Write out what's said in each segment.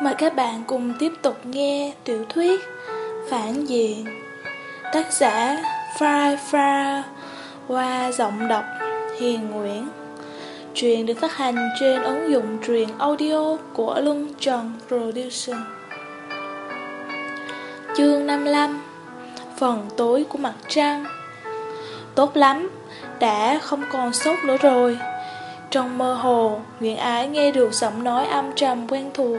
Mời các bạn cùng tiếp tục nghe tiểu thuyết Phản diện. Tác giả Fry Fry qua giọng đọc Hiền Nguyễn. Truyện được phát hành trên ứng dụng truyền audio của Luân Trần Production. Chương 55 Phần tối của mặt trăng. Tốt lắm, đã không còn sốt nữa rồi. Trong mơ hồ, Nguyễn Ái nghe được giọng nói âm trầm quen thuộc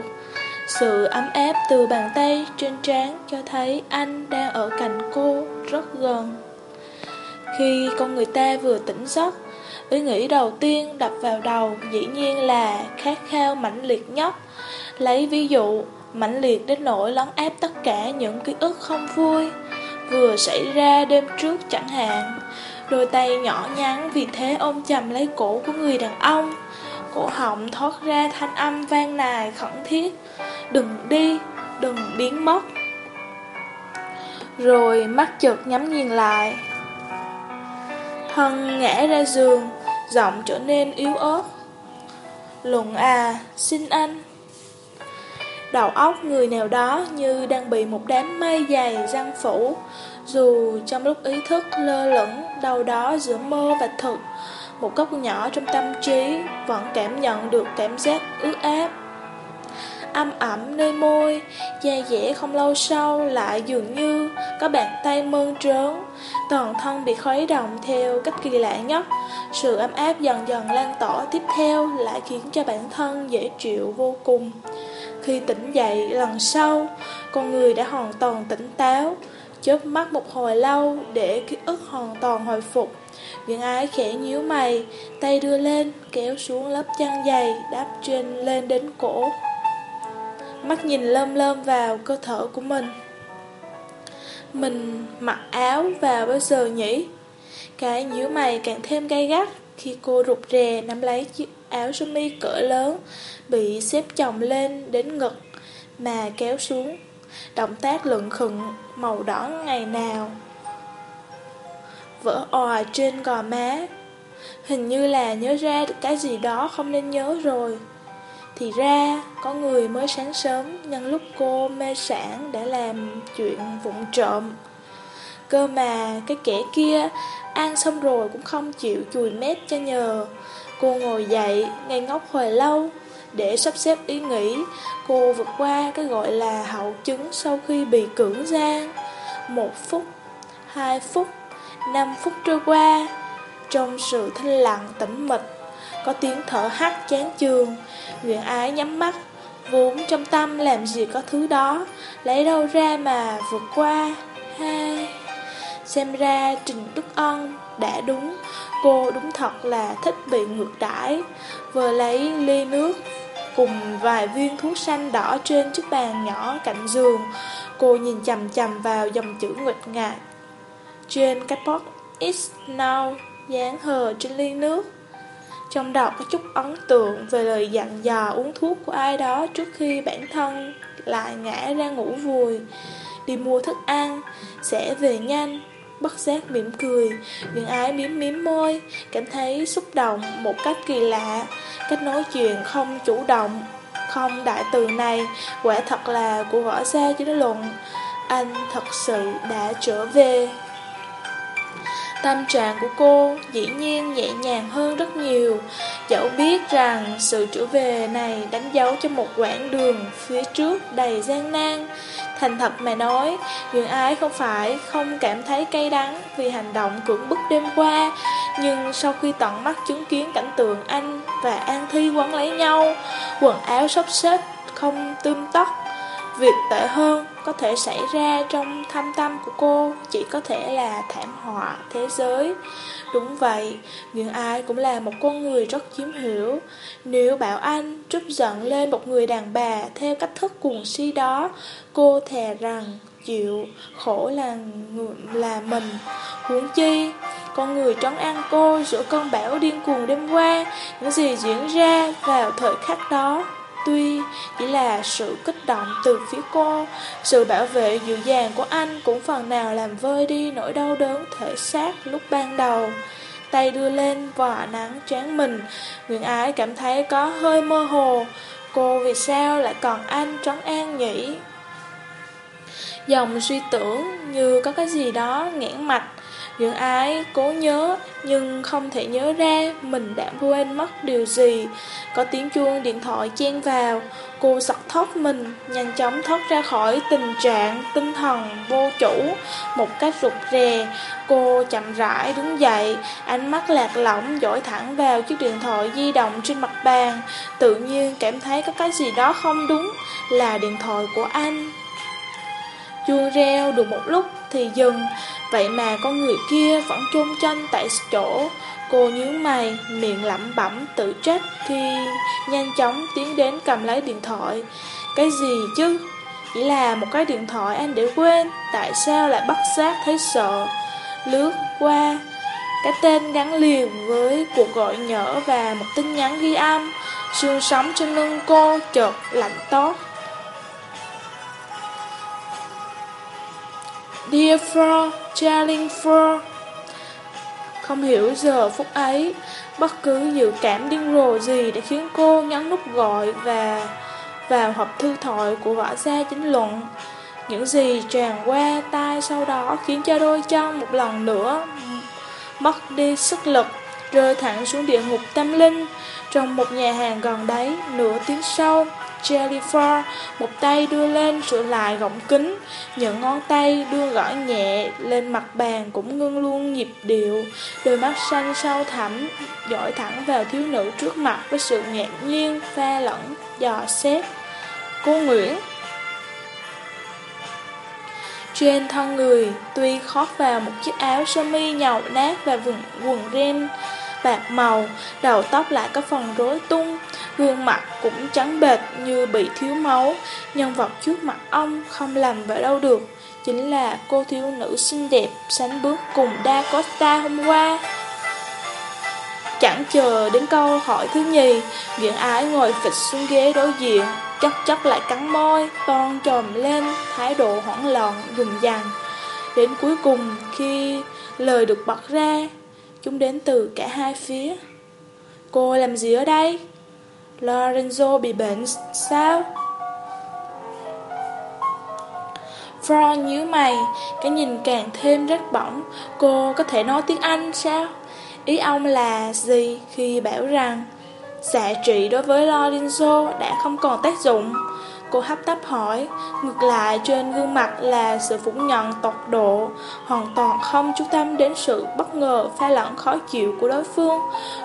sự ấm áp từ bàn tay trên trán cho thấy anh đang ở cạnh cô rất gần. Khi con người ta vừa tỉnh giấc, ý nghĩ đầu tiên đập vào đầu dĩ nhiên là khát khao mãnh liệt nhất. Lấy ví dụ, mãnh liệt đến nỗi lấn áp tất cả những ký ức không vui vừa xảy ra đêm trước chẳng hạn. Đôi tay nhỏ nhắn vì thế ôm chầm lấy cổ của người đàn ông. Cổ họng thoát ra thanh âm vang nài khẩn thiết. Đừng đi, đừng biến mất. Rồi mắt chợt nhắm nhìn lại. Thân ngã ra giường Giọng trở nên yếu ớt. Luận à, xin anh. Đầu óc người nào đó như đang bị một đám mây dày răng phủ Dù trong lúc ý thức lơ lửng đâu đó giữa mơ và thực. Một góc nhỏ trong tâm trí vẫn cảm nhận được cảm giác ướt áp âm ẩm nơi môi, da dẻ không lâu sau lại dường như có bàn tay mơn trớn, toàn thân bị khuấy động theo cách kỳ lạ nhất. Sự ấm áp dần dần lan tỏa tiếp theo lại khiến cho bản thân dễ chịu vô cùng. Khi tỉnh dậy lần sau, con người đã hoàn toàn tỉnh táo, chớp mắt một hồi lâu để ký ức hoàn toàn hồi phục. Viện ái khẽ nhíu mày, tay đưa lên, kéo xuống lớp chăn dày đắp trên lên đến cổ mắt nhìn lơm lơm vào cơ thể của mình. Mình mặc áo vào bao giờ nhỉ? Cái nhíu mày càng thêm gay gắt khi cô rụt rè nắm lấy chiếc áo sơ mi cỡ lớn, bị xếp chồng lên đến ngực mà kéo xuống. Động tác lựng khựng màu đỏ ngày nào vỡ òa trên gò má. Hình như là nhớ ra được cái gì đó không nên nhớ rồi. Thì ra, có người mới sáng sớm nhân lúc cô mê sản đã làm chuyện vụng trộm. Cơ mà cái kẻ kia ăn xong rồi cũng không chịu chùi mép cho nhờ. Cô ngồi dậy, ngây ngốc hồi lâu, để sắp xếp ý nghĩ, cô vượt qua cái gọi là hậu chứng sau khi bị cưỡng gian. Một phút, hai phút, năm phút trôi qua, trong sự thanh lặng tĩnh mịch, có tiếng thở hắt chán trường, nguyễn ái nhắm mắt Vốn trong tâm làm gì có thứ đó. Lấy đâu ra mà vượt qua? Hai. Xem ra Trình Đức Ân đã đúng. Cô đúng thật là thích bị ngược đãi. Vừa lấy ly nước Cùng vài viên thuốc xanh đỏ trên chiếc bàn nhỏ cạnh giường Cô nhìn chầm chầm vào dòng chữ nguyệt ngại Trên cái pot It's now dán hờ trên ly nước trong đầu có chút ấn tượng về lời dặn dò uống thuốc của ai đó trước khi bản thân lại ngã ra ngủ vùi. Đi mua thức ăn, sẽ về nhanh, bất giác mỉm cười, những ái miếm miếm môi, cảm thấy xúc động một cách kỳ lạ. Cách nói chuyện không chủ động, không đại từ này, quả thật là của võ gia chính luận. Anh thật sự đã trở về. Tâm trạng của cô dĩ nhiên nhẹ nhàng hơn rất nhiều. Dẫu biết rằng sự trở về này đánh dấu cho một quãng đường phía trước đầy gian nan. Thành thật mà nói, Duyên Ái không phải không cảm thấy cay đắng vì hành động cưỡng bức đêm qua. Nhưng sau khi tận mắt chứng kiến cảnh tượng anh và An Thi quấn lấy nhau Quần áo sắp xếp không tươm tất Việc tệ hơn có thể xảy ra trong thâm tâm của cô chỉ có thể là thảm họa thế giới. Đúng vậy, nhưng ai cũng là một con người rất chiếm hiểu. Nếu bảo anh trút giận lên một người đàn bà theo cách thức cuồng si đó, cô thề rằng chịu khổ là người là mình. Huống chi, con người trấn an cô giữa cơn bão điên cuồng đêm qua, những gì diễn ra vào thời khắc đó Tuy chỉ là sự kích động từ phía cô, sự bảo vệ dịu dàng của anh cũng phần nào làm vơi đi nỗi đau đớn thể xác lúc ban đầu. Tay đưa lên vỏ nắng trán mình, Nguyễn Ái cảm thấy có hơi mơ hồ, Cô vì sao lại còn anh trấn an nhỉ? Dòng suy tưởng như có cái gì đó nghẽn mạch những ai cố nhớ nhưng không thể nhớ ra mình đã quên mất điều gì. Có tiếng chuông điện thoại chen vào, cô giật thoát mình, nhanh chóng thoát ra khỏi tình trạng tinh thần vô chủ. Một cách rụt rè, cô chậm rãi đứng dậy, ánh mắt lạc lõng dõi thẳng vào chiếc điện thoại di động trên mặt bàn. Tự nhiên cảm thấy có cái gì đó không đúng, là điện thoại của anh. Chuông reo được một lúc thì dừng, vậy mà con người kia vẫn chôn chân tại chỗ. Cô nhíu mày, miệng lẩm bẩm tự trách khi nhanh chóng tiến đến cầm lấy điện thoại. Cái gì chứ? Chỉ là một cái điện thoại anh để quên, tại sao lại bắt giác thấy sợ? Lướt qua, cái tên gắn liền với cuộc gọi nhỡ và một tin nhắn ghi âm. Xương sống trên lưng cô chợt lạnh toát. Dear Fro, Darling Fro Không hiểu giờ phút ấy Bất cứ dự cảm điên rồ gì đã khiến cô nhấn nút gọi và vào hộp thư thoại của võ gia chính luận. Những gì tràn qua tai sau đó khiến cho đôi chân một lần nữa mất đi sức lực Rơi thẳng xuống địa ngục tâm linh Trong một nhà hàng gần đấy. Nửa tiếng sau Jennifer một tay đưa lên sửa lại gọng kính, những ngón tay đưa gõ nhẹ lên mặt bàn cũng ngưng luôn nhịp điệu, đôi mắt xanh sâu thẳm dõi thẳng vào thiếu nữ trước mặt với sự ngạc nhiên pha lẫn dò xét. Cô Nguyễn trên thân người, tuy khót vào một chiếc áo sơ mi nhàu nát và quần, quần ren bạc màu, đầu tóc lại có phần rối tung, gương mặt cũng trắng bệt như bị thiếu máu. Nhân vật trước mặt ông không làm vậy đâu được, chính là cô thiếu nữ xinh đẹp sánh bước cùng Da Costa hôm qua. Chẳng chờ đến câu hỏi thứ nhì, Nguyễn Ái ngồi phịch xuống ghế đối diện, chắc chắc lại cắn môi, toan trồm lên, thái độ hoảng loạn, dùng dằn. Đến cuối cùng, khi lời được bật ra, chúng đến từ cả hai phía. Cô làm gì ở đây? Lorenzo bị bệnh sao? Fron nhíu mày, cái nhìn càng thêm rất bỏng. Cô có thể nói tiếng Anh sao? Ý ông là gì khi bảo rằng xạ trị đối với Lorenzo đã không còn tác dụng? Cô hấp tấp hỏi, ngược lại trên gương mặt là sự phủ nhận tột độ, hoàn toàn không chú tâm đến sự bất ngờ pha lẫn khó chịu của đối phương.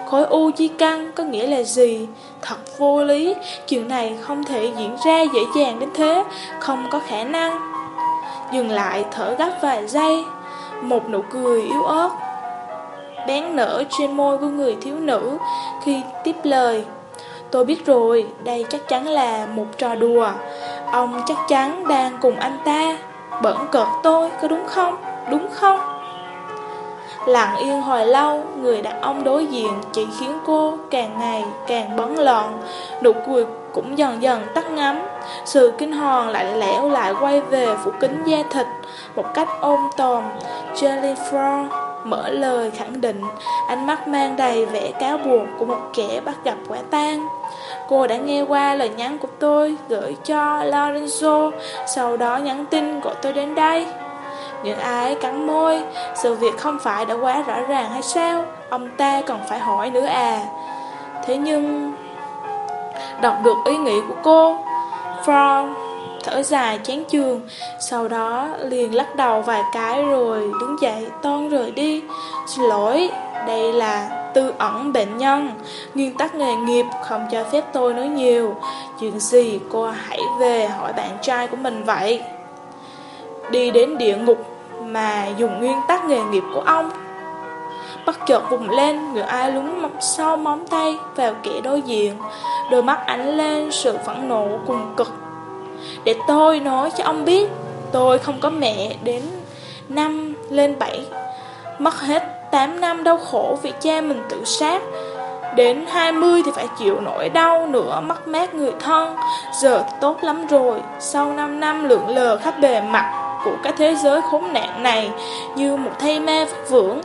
Khối u di căn có nghĩa là gì? Thật vô lý, chuyện này không thể diễn ra dễ dàng đến thế, không có khả năng. Dừng lại thở gấp vài giây, một nụ cười yếu ớt bén nở trên môi của người thiếu nữ khi tiếp lời. Tôi biết rồi, đây chắc chắn là một trò đùa. Ông chắc chắn đang cùng anh ta bẩn cợt tôi, có đúng không? Đúng không? Lặng yên hồi lâu, người đàn ông đối diện chỉ khiến cô càng ngày càng bấn loạn nụ cười cũng dần dần tắt ngắm. Sự kinh hoàng lạnh lẽo lại quay về phủ kính da thịt, một cách ôm tồn. Jennifer mở lời khẳng định, ánh mắt mang đầy vẻ cáo buộc của một kẻ bắt gặp quả tang. Cô đã nghe qua lời nhắn của tôi gửi cho Lorenzo, sau đó nhắn tin gọi tôi đến đây. Những ai cắn môi, sự việc không phải đã quá rõ ràng hay sao? Ông ta còn phải hỏi nữa à. Thế nhưng, đọc được ý nghĩ của cô, From thở dài chán trường, sau đó liền lắc đầu vài cái rồi đứng dậy toan rời đi. Xin lỗi, đây là tư ẩn bệnh nhân, nguyên tắc nghề nghiệp không cho phép tôi nói nhiều. Chuyện gì cô hãy về hỏi bạn trai của mình vậy. Đi đến địa ngục mà dùng nguyên tắc nghề nghiệp của ông. Bất chợt vùng lên, người ai lúng sau móng tay vào kẻ đối diện, đôi mắt ánh lên sự phẫn nộ cùng cực để tôi nói cho ông biết, Tôi không có mẹ đến năm lên bảy. Mất hết 8 năm đau khổ vì cha mình tự sát. Đến 20 thì phải chịu nỗi đau nữa, mất mát người thân. Giờ tốt lắm rồi, Sau 5 năm lượn lờ khắp bề mặt của cái thế giới khốn nạn này, Như một thây ma phát vưởng,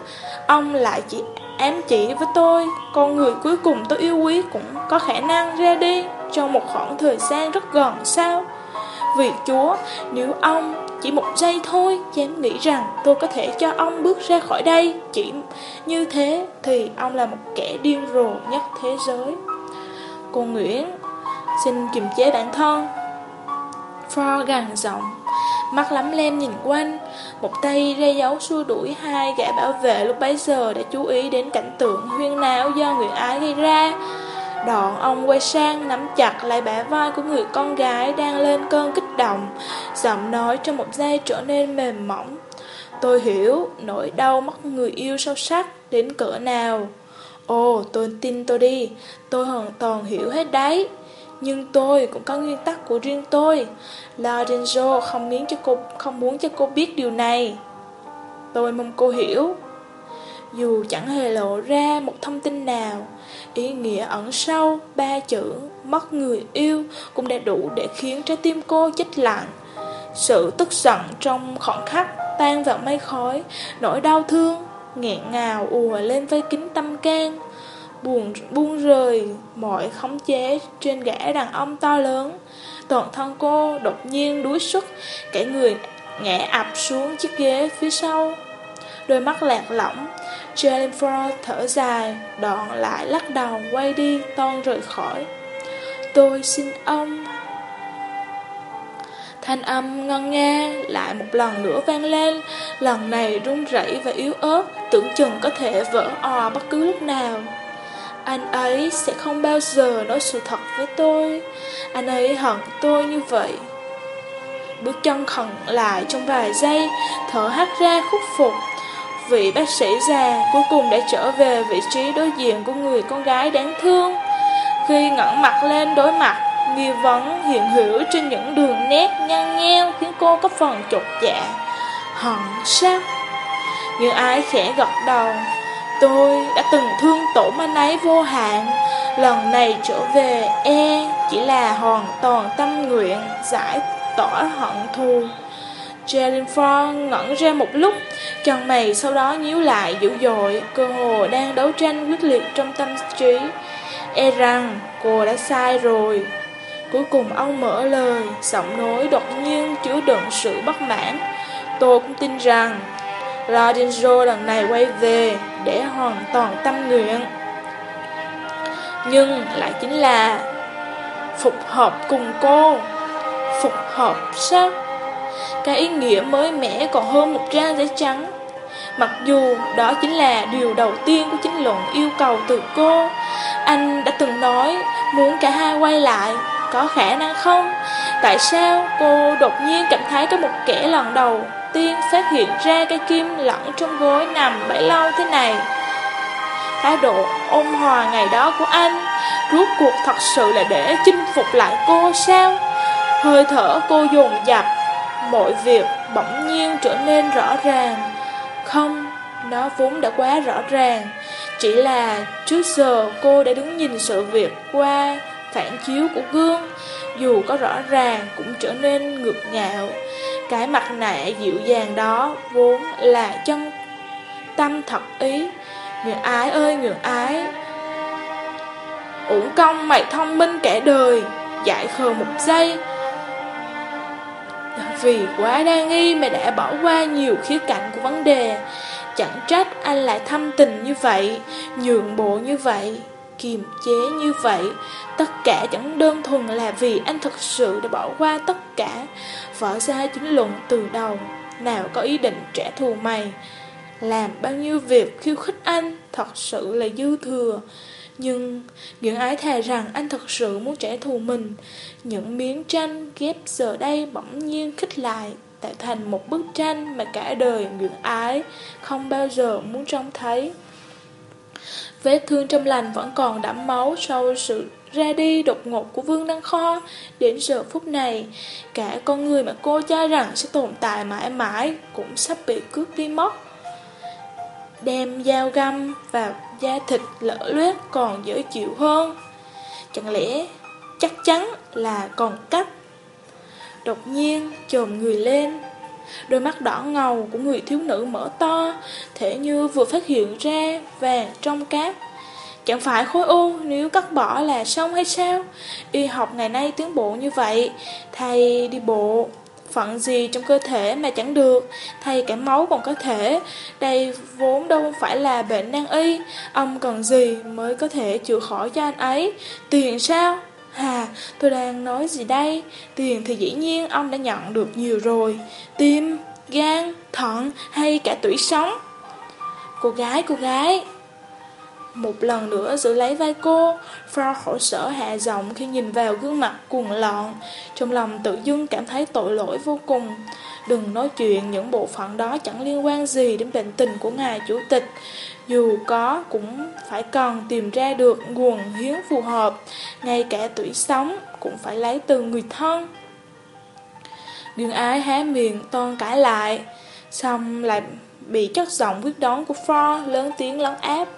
Ông lại chỉ ám chỉ với tôi. Con người cuối cùng tôi yêu quý cũng có khả năng ra đi Trong một khoảng thời gian rất gần, sao? Vì Chúa, nếu ông chỉ một giây thôi dám nghĩ rằng tôi có thể cho ông bước ra khỏi đây. Chỉ như thế thì ông là một kẻ điên rồ nhất thế giới. Cô Nguyễn xin kiềm chế bản thân. Ford gằn giọng Mắt lắm lem nhìn quanh. Một tay ra dấu xua đuổi hai gã bảo vệ lúc bấy giờ đã chú ý đến cảnh tượng huyên náo do người ái gây ra. Đoạn ông quay sang nắm chặt lại bả vai của người con gái đang lên cơn kích động Giọng nói trong một giây trở nên mềm mỏng Tôi hiểu nỗi đau mất người yêu sâu sắc đến cỡ nào Ồ tôi tin tôi đi Tôi hoàn toàn hiểu hết đấy nhưng tôi cũng có nguyên tắc của riêng tôi. Lorenzo không muốn cho cô không muốn cho cô biết điều này. Tôi mong cô hiểu. Dù chẳng hề lộ ra một thông tin nào, ý nghĩa ẩn sâu ba chữ mất người yêu cũng đã đủ để khiến trái tim cô chết lặng. Sự tức giận trong khoảnh khắc tan vào mây khói, nỗi đau thương nghẹn ngào ùa lên với kính tâm can buồn buông rời mọi khống chế trên gã đàn ông to lớn. Toàn thân cô đột nhiên đuối sức, cả người ngã ập xuống chiếc ghế phía sau. Đôi mắt lạc lỏng, Jennifer thở dài, đoạn lại lắc đầu quay đi toan rời khỏi. Tôi xin ông. Thanh âm ngân nghe lại một lần nữa vang lên, lần này run rẩy và yếu ớt, tưởng chừng có thể vỡ ò bất cứ lúc nào. Anh ấy sẽ không bao giờ nói sự thật với tôi Anh ấy hận tôi như vậy Bước chân khẩn lại trong vài giây Thở hắt ra khúc phục Vị bác sĩ già cuối cùng đã trở về vị trí đối diện của người con gái đáng thương. Khi ngẩng mặt lên đối mặt, Nghi vấn hiện hữu trên những đường nét nhăn nheo Khiến cô có phần chột dạ. Hận sắc. Như ai khẽ gật đầu. Tôi đã từng thương tổn anh ấy vô hạn. Lần này trở về e chỉ là hoàn toàn tâm nguyện, giải tỏa hận thù. Jennifer ngẩn ra một lúc Chân mày sau đó nhíu lại dữ dội, Cơ hồ đang đấu tranh quyết liệt trong tâm trí E rằng cô đã sai rồi Cuối cùng ông mở lời, Giọng nói đột nhiên chứa đựng sự bất mãn Tôi cũng tin rằng Lorenzo lần này quay về để hoàn toàn tâm nguyện. Nhưng lại chính là phục hợp cùng cô. Phục hợp sao? Cái ý nghĩa mới mẻ còn hơn một trang giấy trắng. Mặc dù đó chính là điều đầu tiên của chính luận yêu cầu từ cô. Anh đã từng nói muốn cả hai quay lại, có khả năng không? Tại sao cô đột nhiên cảm thấy có một kẻ lần đầu tiên phát hiện ra cái kim lẫn trong gối nằm bấy lâu thế này. Thái độ ôn hòa ngày đó của anh rốt cuộc thật sự là để chinh phục lại cô sao? Hơi thở cô dồn dập, mọi việc bỗng nhiên trở nên rõ ràng. Không, nó vốn đã quá rõ ràng. Chỉ là trước giờ cô đã đứng nhìn sự việc qua phản chiếu của gương, dù có rõ ràng cũng trở nên ngược ngạo. Cái mặt nạ dịu dàng đó vốn là chân tâm thật ý Người ái ơi người ái Uổng công mày thông minh kẻ đời giải khờ một giây vì quá đa nghi mày đã bỏ qua nhiều khía cạnh của vấn đề. Chẳng trách anh lại thâm tình như vậy, Nhượng bộ như vậy, kiềm chế như vậy. Tất cả chẳng đơn thuần là vì anh thật sự đã bỏ qua tất cả. Vỡ ra chính luận từ đầu, Nào có ý định trả thù mày? Làm bao nhiêu việc khiêu khích anh, Thật sự là dư thừa. Nhưng những ái thề rằng anh thật sự muốn trả thù mình Những miếng tranh ghép giờ đây bỗng nhiên khích lại Tạo thành một bức tranh mà cả đời Nguyễn ái Không bao giờ muốn trông thấy Vết thương trong lành vẫn còn đẫm máu sau sự ra đi đột ngột của Vương Đăng Kho. Đến giờ phút này, cả con người mà cô cho rằng sẽ tồn tại mãi mãi cũng sắp bị cướp đi mất. Đem dao găm và da thịt lỡ loét còn dễ chịu hơn. Chẳng lẽ chắc chắn là còn cách. Đột nhiên trồm người lên, Đôi mắt đỏ ngầu của người thiếu nữ mở to, thể như vừa phát hiện ra vàng trong cát. Chẳng phải khối u nếu cắt bỏ là xong hay sao? Y học ngày nay tiến bộ như vậy, thầy đi bộ, phận gì trong cơ thể mà chẳng được, thay cả máu còn có thể, đây vốn đâu phải là bệnh nan y, ông cần gì mới có thể chữa khỏi cho anh ấy, tiền sao? Hà, tôi đang nói gì đây? Tiền thì dĩ nhiên ông đã nhận được nhiều rồi. Tim, gan, thận hay cả tủy sống? Cô gái, cô gái. Một lần nữa giữ lấy vai cô, Frau khổ sở hạ giọng khi nhìn vào gương mặt cuồng loạn. Trong lòng tự dưng cảm thấy tội lỗi vô cùng. Đừng nói chuyện những bộ phận đó chẳng liên quan gì đến bệnh tình của ngài chủ tịch. Dù có cũng phải cần tìm ra được nguồn hiến phù hợp, ngay cả tuổi sống cũng phải lấy từ người thân. Dương ái há miệng toan cãi lại, xong lại bị chất giọng quyết đoán của Ford lớn tiếng lấn áp.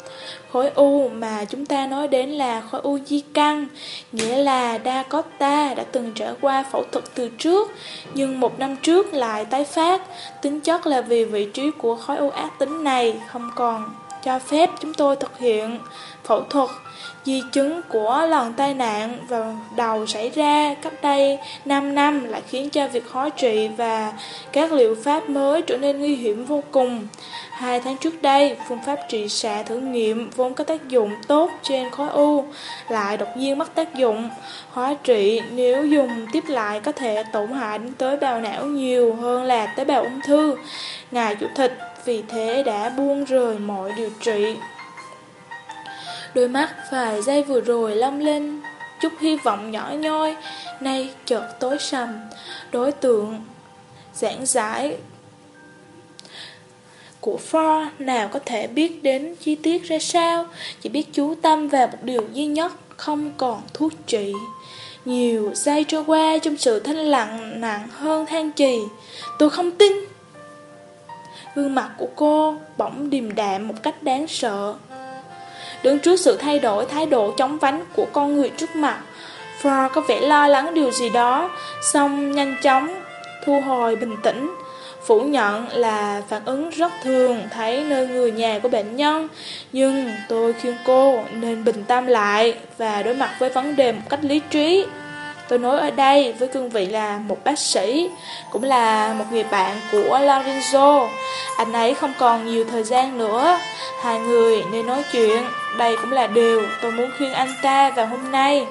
Khối u mà chúng ta nói đến là khối u di căn, nghĩa là Dakota đã từng trải qua phẫu thuật từ trước, nhưng một năm trước lại tái phát. Tính chất là vì vị trí của khối u ác tính này không còn cho phép chúng tôi thực hiện phẫu thuật. Di chứng của lần tai nạn vào đầu xảy ra cách đây 5 năm lại khiến cho việc hóa trị và các liệu pháp mới trở nên nguy hiểm vô cùng. Hai tháng trước đây, phương pháp trị xạ thử nghiệm vốn có tác dụng tốt trên khối u, lại đột nhiên mất tác dụng. Hóa trị nếu dùng tiếp lại có thể tổn hại đến tới bào não nhiều hơn là tế bào ung thư. Ngài chủ tịch vì thế đã buông rời mọi điều trị. Đôi mắt vài giây vừa rồi long lên chút hy vọng nhỏ nhoi, nay chợt tối sầm. Đối tượng giảng giải của Ford nào có thể biết đến chi tiết ra sao, chỉ biết chú tâm vào một điều duy nhất, không còn thuốc trị. Nhiều giây trôi qua trong sự thanh lặng nặng hơn than trì. Tôi không tin. Gương mặt của cô bỗng điềm đạm một cách đáng sợ. Đứng trước sự thay đổi thái độ chóng vánh của con người trước mặt, Ford có vẻ lo lắng điều gì đó, xong nhanh chóng thu hồi bình tĩnh, phủ nhận là phản ứng rất thường thấy nơi người nhà của bệnh nhân, nhưng tôi khuyên cô nên bình tâm lại và đối mặt với vấn đề một cách lý trí. Tôi nói ở đây với cương vị là một bác sĩ, cũng là một người bạn của Lorenzo. Anh ấy không còn nhiều thời gian nữa, hai người nên nói chuyện, đây cũng là điều tôi muốn khuyên anh ta vào hôm nay.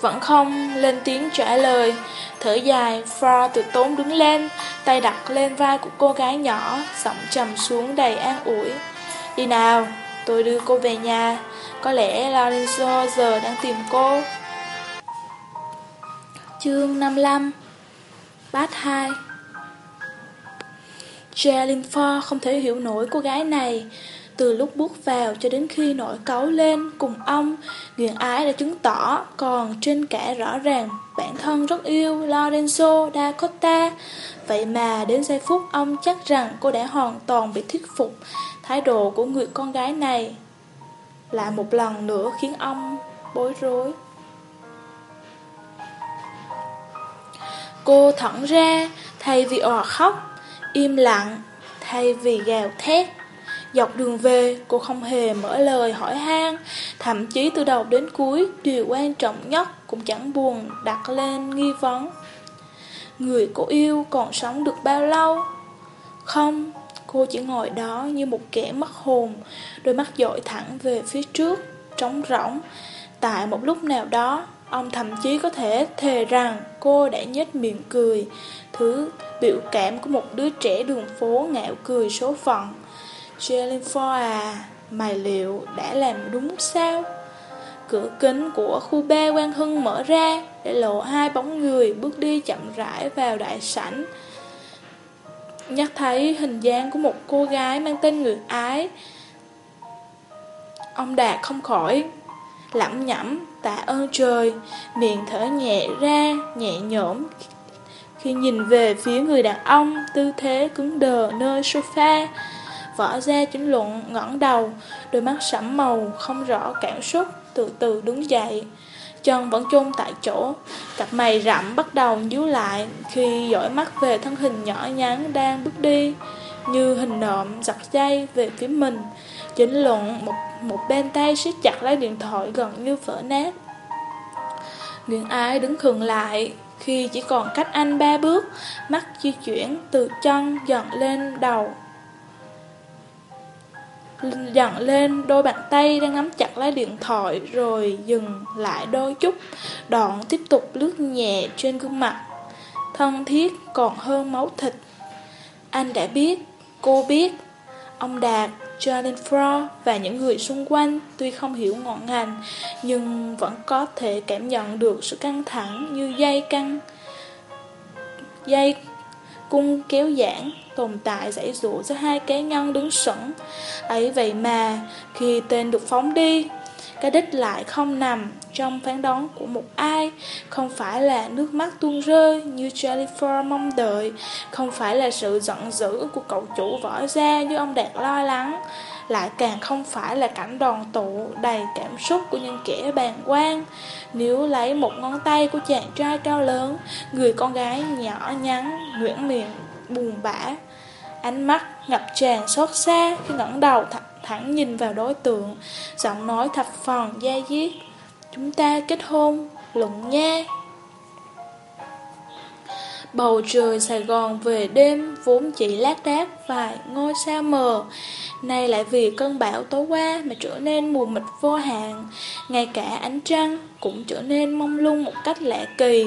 Vẫn không lên tiếng trả lời. Thở dài, Fro từ tốn đứng lên Tay đặt lên vai của cô gái nhỏ Giọng trầm xuống đầy an ủi. Đi nào, tôi đưa cô về nhà. Có lẽ Lorenzo giờ đang tìm cô. Chương 55 Bát 2 Jalin Ford không thể hiểu nổi cô gái này từ lúc bước vào cho đến khi nổi cấu lên cùng ông, Nguyện ái đã chứng tỏ, còn trên cả rõ ràng bản thân rất yêu Lorenzo da Costa. Vậy mà đến giây phút ông chắc rằng cô đã hoàn toàn bị thuyết phục thái độ của người con gái này. Lại một lần nữa khiến ông bối rối. Cô thẳng ra, thay vì òa khóc, im lặng, thay vì gào thét. Dọc đường về, cô không hề mở lời hỏi han, thậm chí từ đầu đến cuối, điều quan trọng nhất cũng chẳng buồn đặt lên nghi vấn. Người cô yêu còn sống được bao lâu? Không, cô chỉ ngồi đó như một kẻ mất hồn, đôi mắt dội thẳng về phía trước, trống rỗng. Tại một lúc nào đó, ông thậm chí có thể thề rằng cô đã nhếch miệng cười, thứ biểu cảm của một đứa trẻ đường phố ngạo cười số phận. Jennifer à, mày liệu đã làm đúng sao? Cửa kính của khu B Quang Hưng mở ra để lộ hai bóng người bước đi chậm rãi vào đại sảnh. Nhắc thấy hình dáng của một cô gái mang tên người ái. Ông Đạt không khỏi lẩm nhẩm tạ ơn trời, miệng thở nhẹ ra, nhẹ nhõm khi nhìn về phía người đàn ông tư thế cứng đờ nơi sofa. Võ ra chính luận ngẩng đầu, đôi mắt sẫm màu, không rõ cảm xúc, từ từ đứng dậy. chân vẫn chôn tại chỗ, cặp mày rậm bắt đầu nhíu lại khi dõi mắt về thân hình nhỏ nhắn đang bước đi, như hình nộm giật dây về phía mình. Chính luận một, một bên tay siết chặt lấy điện thoại gần như vỡ nát. Nguyễn Ái đứng khừng lại khi chỉ còn cách anh ba bước, mắt di chuyển từ chân dần lên đầu dần lên đôi bàn tay đang nắm chặt lấy điện thoại rồi dừng lại đôi chút, đoạn tiếp tục lướt nhẹ trên gương mặt. Thân thiết còn hơn máu thịt. Anh đã biết, cô biết, ông Đạt, Jennifer và những người xung quanh tuy không hiểu ngọn ngành nhưng vẫn có thể cảm nhận được sự căng thẳng như dây căng dây cung kéo giãn tồn tại giải dụ giữa hai cái nhân đứng sững. Ấy vậy mà, khi tên được phóng đi, cái đích lại không nằm trong phán đoán của một ai, không phải là nước mắt tuôn rơi như Jennifer mong đợi, không phải là sự giận dữ của cậu chủ võ ra như ông Đạt lo lắng, lại càng không phải là cảnh đoàn tụ đầy cảm xúc của những kẻ bàn quan. Nếu lấy một ngón tay của chàng trai cao lớn, người con gái nhỏ nhắn, nguyễn miệng buồn bã. Ánh mắt ngập tràn xót xa khi ngẩng đầu thẳng thẳng nhìn vào đối tượng, giọng nói thập phần da diết. Chúng ta kết hôn, lụng nha. Bầu trời Sài Gòn về đêm vốn chỉ lác đác vài ngôi sao mờ, nay lại vì cơn bão tối qua mà trở nên mù mịt vô hạn, ngay cả ánh trăng cũng trở nên mông lung một cách lạ kỳ.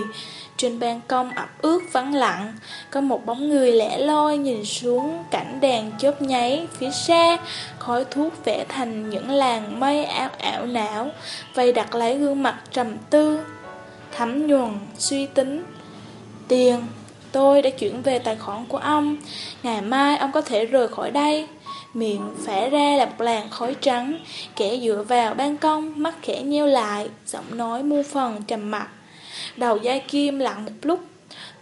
Trên ban công ẩm ướt vắng lặng, có một bóng người lẻ loi nhìn xuống cảnh đèn chớp nháy phía xa, khói thuốc vẽ thành những làng mây ảo ảo não, vây đặt lấy gương mặt trầm tư, thấm nhuần, suy tính. Tiền, tôi đã chuyển về tài khoản của ông, ngày mai ông có thể rời khỏi đây. Miệng phả ra là một làn khói trắng, kẻ dựa vào ban công, mắt khẽ nheo lại, giọng nói mua phần trầm mặc. Đầu dây kim lặng một lúc.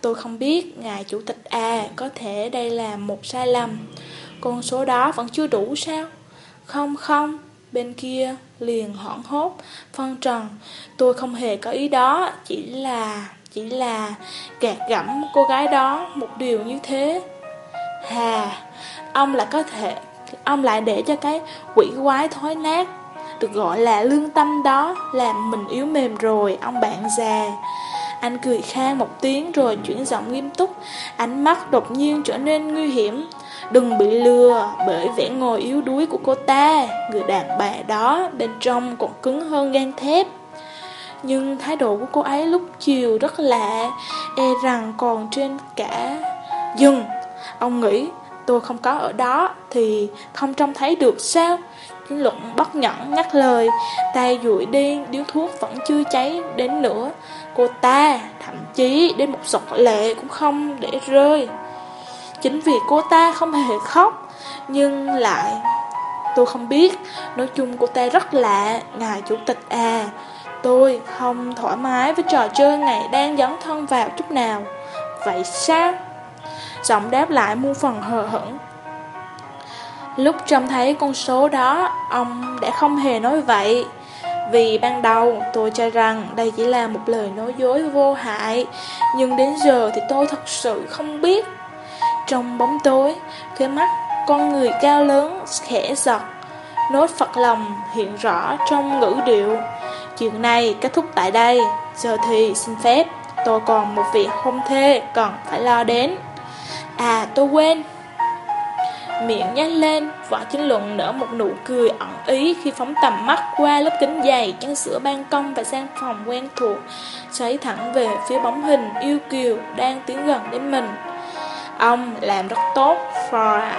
Tôi không biết ngài chủ tịch à Có thể đây là một sai lầm. Con số đó vẫn chưa đủ sao? Không không. Bên kia liền hoảng hốt, Phân trần. Tôi không hề có ý đó, Chỉ là Chỉ là gạt gẫm cô gái đó Một điều như thế. Hà, Ông lại có thể, Ông lại để cho cái quỷ quái thói nát được gọi là lương tâm đó, làm mình yếu mềm rồi, ông bạn già. Anh cười khang một tiếng rồi chuyển giọng nghiêm túc. Ánh mắt đột nhiên trở nên nguy hiểm. Đừng bị lừa, bởi vẻ ngồi yếu đuối của cô ta, người đàn bà đó bên trong còn cứng hơn gan thép. Nhưng thái độ của cô ấy lúc chiều rất lạ e rằng còn trên cả dừng ông nghĩ, tôi không có ở đó thì không trông thấy được sao? Chiến luận bất nhẫn ngắt lời. Tay dụi đi, điếu thuốc vẫn chưa cháy đến nữa. Cô ta thậm chí đến một giọt lệ cũng không để rơi. Chính vì cô ta không hề khóc, Nhưng lại, Tôi không biết. Nói chung cô ta rất lạ, Ngài chủ tịch à. Tôi không thoải mái với trò chơi ngày đang dấn thân vào chút nào. Vậy sao? Giọng đáp lại muôn phần hờ hững. Lúc trông thấy con số đó, ông đã không hề nói vậy. Vì ban đầu tôi cho rằng đây chỉ là một lời nói dối vô hại, nhưng đến giờ thì tôi thật sự không biết. Trong bóng tối, cái mắt con người cao lớn khẽ giật, nốt phật lòng hiện rõ trong ngữ điệu. Chuyện này kết thúc tại đây, giờ thì xin phép, tôi còn một việc hôn thê cần phải lo đến. À tôi quên Miệng nhếch lên, võ chính luận nở một nụ cười ẩn ý khi phóng tầm mắt qua lớp kính dày chắn giữa ban công và sang phòng quen thuộc, xoáy thẳng về phía bóng hình yêu kiều đang tiến gần đến mình. Ông làm rất tốt, Flora.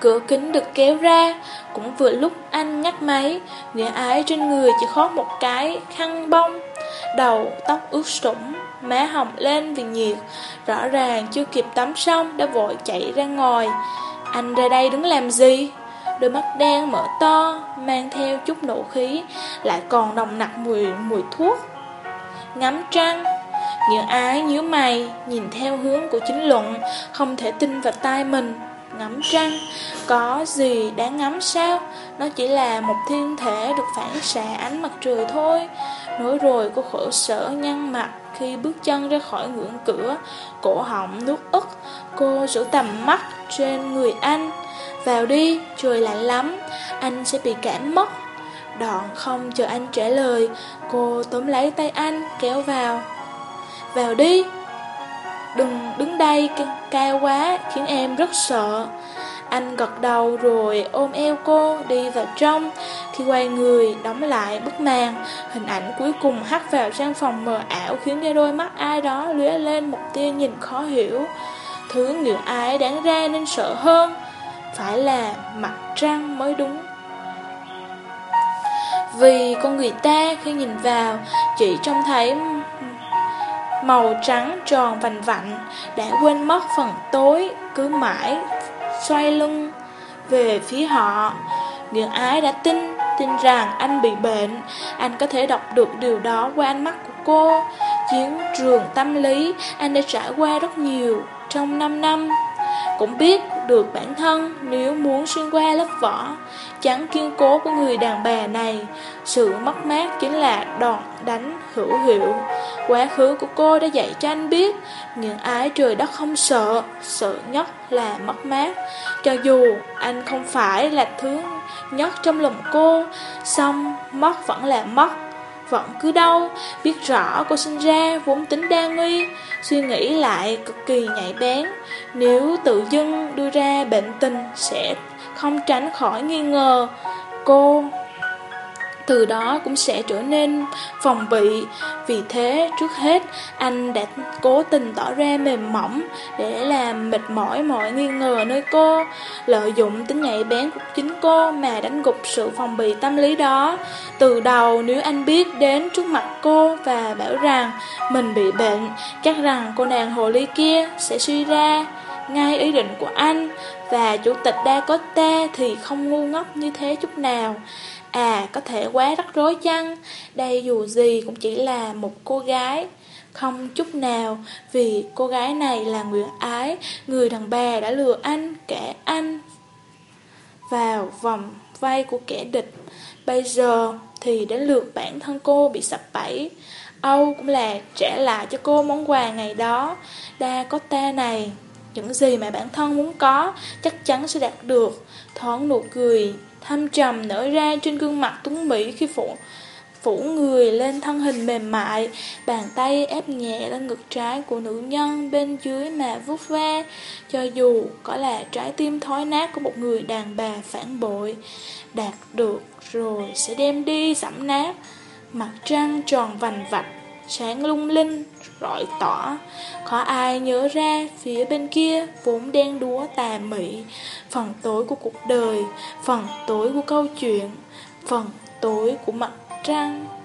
Cửa kính được kéo ra, cũng vừa lúc anh nhắc máy, nghĩa ái trên người chỉ khót một cái khăn bông, đầu tóc ướt sũng, má hồng lên vì nhiệt, rõ ràng chưa kịp tắm xong đã vội chạy ra ngoài. Anh ra đây đứng làm gì? Đôi mắt đen mở to, mang theo chút nổ khí, lại còn đồng nặc mùi mùi thuốc. Ngắm trăng, những ái nhíu mày, nhìn theo hướng của chính luận, không thể tin vào tai mình. ngắm trăng Có gì đáng ngắm sao Nó chỉ là một thiên thể được phản xạ ánh mặt trời thôi Nói rồi cô khổ sở nhăn mặt khi bước chân ra khỏi ngưỡng cửa Cổ họng nuốt ức Cô giữ tầm mắt trên người anh. Vào đi, trời lạnh lắm Anh sẽ bị cảm mất. Đoạn không chờ anh trả lời Cô tóm lấy tay anh kéo vào. Vào đi. Đừng đứng đây cao quá Khiến em rất sợ. Anh gật đầu rồi ôm eo cô đi vào trong. Khi quay người, đóng lại bức màn, Hình ảnh cuối cùng hắt vào gian phòng mờ ảo Khiến cho đôi mắt ai đó lóe lên một tia nhìn khó hiểu. Thứ người ai đáng ra nên sợ hơn, Phải là mặt trăng mới đúng. Vì con người ta khi nhìn vào, Chỉ trông thấy màu trắng tròn vành vạnh, Đã quên mất phần tối Cứ mãi xoay lưng về phía họ. Nguyễn ái đã tin Tin rằng anh bị bệnh. Anh có thể đọc được điều đó qua ánh mắt của cô. Chiến trường tâm lý, Anh đã trải qua rất nhiều Trong 5 năm. Cũng biết được bản thân Nếu muốn xuyên qua lớp vỏ Chắn kiên cố của người đàn bà này. Sự mất mát chính là đòn đánh hữu hiệu. Quá khứ của cô đã dạy cho anh biết, Những ái trời đất không sợ Sợ nhất là mất mát. Cho dù anh không phải là thứ nhất trong lòng cô Xong mất vẫn là mất, Vẫn cứ đau. Biết rõ cô sinh ra vốn tính đa nghi, Suy nghĩ lại cực kỳ nhạy bén. Nếu tự dưng đưa ra bệnh tình Sẽ không tránh khỏi nghi ngờ Cô từ đó cũng sẽ trở nên phòng bị. Vì thế, trước hết, anh đã cố tình tỏ ra mềm mỏng để làm mệt mỏi mọi nghi ngờ nơi cô, lợi dụng tính nhạy bén của chính cô mà đánh gục sự phòng bị tâm lý đó. Từ đầu, nếu anh biết đến trước mặt cô và bảo rằng mình bị bệnh, chắc rằng cô nàng hồ ly kia sẽ suy ra ngay ý định của anh và chủ tịch Đa Costa thì không ngu ngốc như thế chút nào. À, có thể quá rắc rối chăng? Đây dù gì cũng chỉ là một cô gái. Không chút nào, vì cô gái này là Nguyễn Ái, người đàn bà đã lừa anh, kẻ anh vào vòng vay của kẻ địch. Bây giờ thì đến lượt bản thân cô bị sập bẫy. Âu cũng là trả lại cho cô món quà ngày đó. Đa có ta này, những gì mà bản thân muốn có chắc chắn sẽ đạt được. Thoáng nụ cười thâm trầm nở ra trên gương mặt tuấn mỹ khi phủ phủ người lên thân hình mềm mại, bàn tay ép nhẹ lên ngực trái của nữ nhân bên dưới mà vuốt ve, cho dù có là trái tim thói nát của một người đàn bà phản bội, đạt được rồi sẽ đem đi dẫm nát, mặt trăng tròn vành vạch, sáng lung linh, rọi tỏ. Có ai nhớ ra phía bên kia vốn đen đúa tà mị, phần tối của cuộc đời, phần tối của câu chuyện, phần tối của mặt trăng.